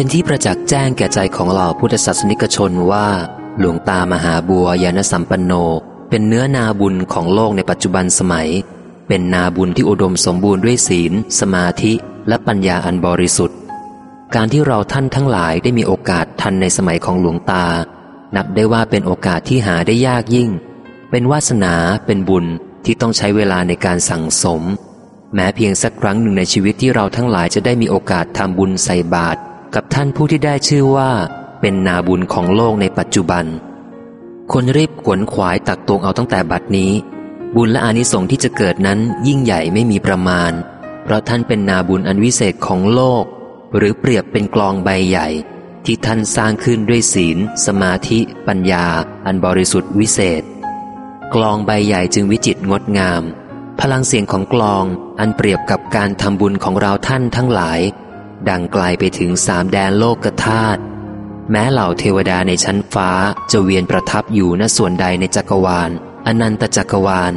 เป็นที่ประจักษ์แจ้งแก่ใจของเหล่าพุทธศาสนิกชนว่า หลวงตามหาบัวยานสัมปันโน เป็นเนื้อนาบุญของโลกในปัจจุบันสมัย เป็นนาบุญที่อุดมสมบูรณ์ด้วยศีล สมาธิและปัญญาอันบริสุทธิ์ การที่เราท่านทั้งหลายได้มีโอกาสทันในสมัยของหลวงตา นับได้ว่าเป็นโอกาสที่หาได้ยากยิ่ง เป็นวาสนาเป็นบุญที่ต้องใช้เวลาในการสั่งสม แม้เพียงสักครั้งหนึ่งในชีวิตที่เราทั้งหลายจะได้มีโอกาสทำบุญใส่บาตร กับท่านผู้ที่ได้ชื่อว่าเป็นนาบุญของโลกในปัจจุบันควรรีบขวนขวายตักตวงเอาตั้งแต่บัดนี้ บุญและอานิสงส์ที่จะเกิดนั้นยิ่งใหญ่ไม่มีประมาณ เพราะท่านเป็นนาบุญอันวิเศษของโลก หรือเปรียบเป็นกลองใบใหญ่ ที่ท่านสร้างขึ้นด้วยศีล สมาธิ ปัญญา อันบริสุทธิ์วิเศษ กลองใบใหญ่จึงวิจิตรงดงาม พลังเสียงของกลองอันเปรียบกับการทำบุญของเราท่านทั้งหลาย ดังไกลไปถึงสามแดนโลกธาตุแม้เหล่าเทวดาในชั้นฟ้าจะเวียนประทับอยู่ณส่วนใดในจักรวาล อนันตจักรวาล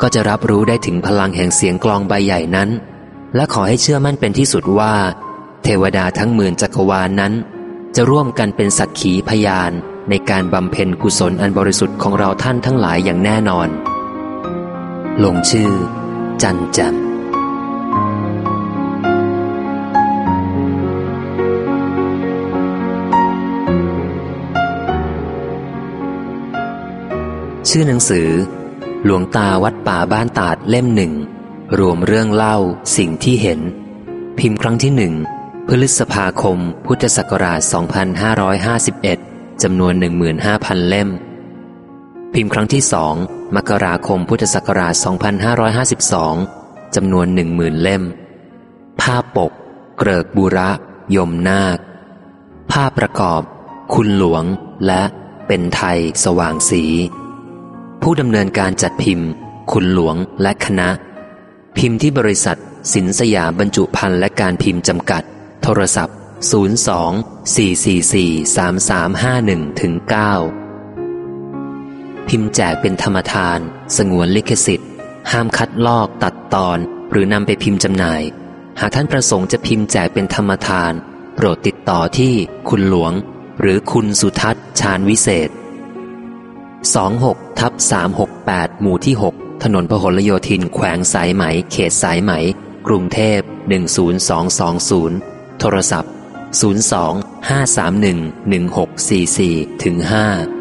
ก็จะรับรู้ได้ถึงพลังแห่งเสียงกลองใบใหญ่นั้น และขอให้เชื่อมั่นเป็นที่สุดว่า เทวดาทั้งหมื่นจักรวาลนนั้น จะร่วมกันเป็นสักขีพยานในการบำเพ็ญกุศลอันบริสุทธิ์ของเราท่านทั้งหลายอย่างแน่นอน ลงชื่อ จันแจม ชื่อหนังสือ หลวงตาวัดป่าบ้านตาดเล่มหนึ่ง รวมเรื่องเล่าสิ่งที่เห็น พิมพ์ครั้งที่หนึ่งพฤษภาคม พุทธศักราช 2551 จำนวน 15,000 เล่ม พิมพ์ครั้งที่สองมกราคมพุทธศักราช 2552 จำนวน 10,000 เล่ม ภาพปก เกริกบุระ ยมนาค ภาพประกอบ คุณหลวงและเป็นไทยสว่างสี ผู้ดำเนินการจัดพิมพ์ คุณหลวงและคณะ พิมพ์ที่บริษัท สินสยามบรรจุภัณฑ์และการพิมพ์จำกัด โทรศัพท์ 02 444 3351ถึง9พิมพ์แจกเป็นธรรมทาน สงวนลิขสิทธิ์ ห้ามคัดลอกตัดตอน หรือนำไปพิมพ์จำหน่าย หากท่านประสงค์จะพิมพ์แจกเป็นธรรมทาน โปรดติดต่อที่คุณหลวง หรือคุณสุทัศน์ชาญวิเศษ 26ทับ368 หมู่ที่ 6 ถนนพหลโยธินแขวงสายไหม เขตสายไหม กรุงเทพ 10220 โทรศัพท์ 02 531 1644ถึง5